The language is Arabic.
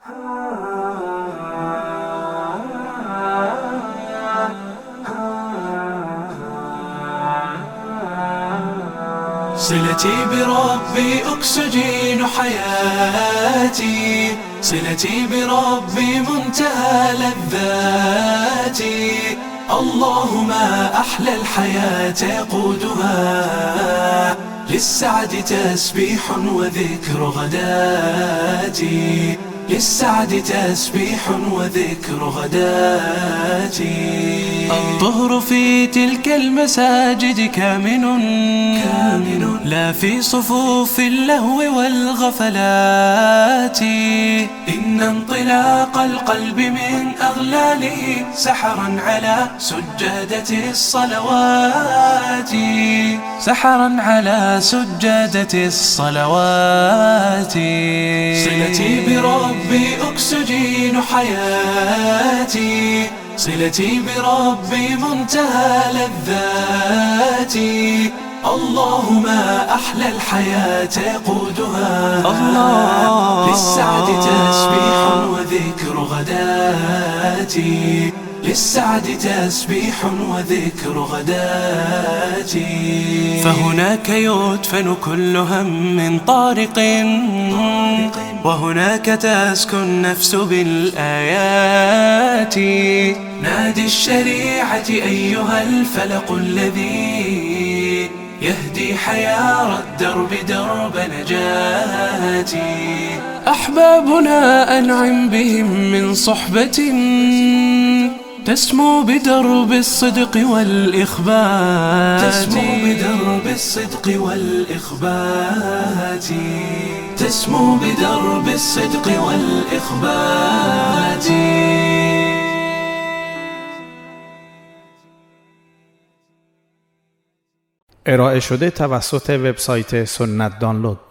صلتي بربي أكسجين حياتي. صلتي بربي منتهى لذاتي. الله ما أحلى الحياة يقودها للسعد تسبيح وذكر غداتي. للسعد تسبيح وذكر غداتي. الظهر في تلك المساجد كامن. كامن. لا في صفوف اللهو والغفلات. إن انطلاق القلب من أغلاله سحرا على سجادة الصلوات. سحرا على سجادة الصلوات. صلتي بربي أكسجين حياتي صلتي بربي منتهى لذاتي. الله ما أحلى الحياة يقودها الله. للسعد تسبيح وذكر غداتي. للسعد تسبيح وذكر غداتي. فهناك يدفن كل هم طارق. وهناك تسكن النفس بالآيات. نادي الشريعة أيها الفلق الذي يهدي حيار الدرب درب نجاتي. أحبابنا أنعم بهم من صحبة. تسمو بدرب الصدق والإخبات. تسمو بدرب الصدق والإخبات. تسمو بدرب الصدق والإخبات. ارائه شده توسط وبسایت سنت دانلود.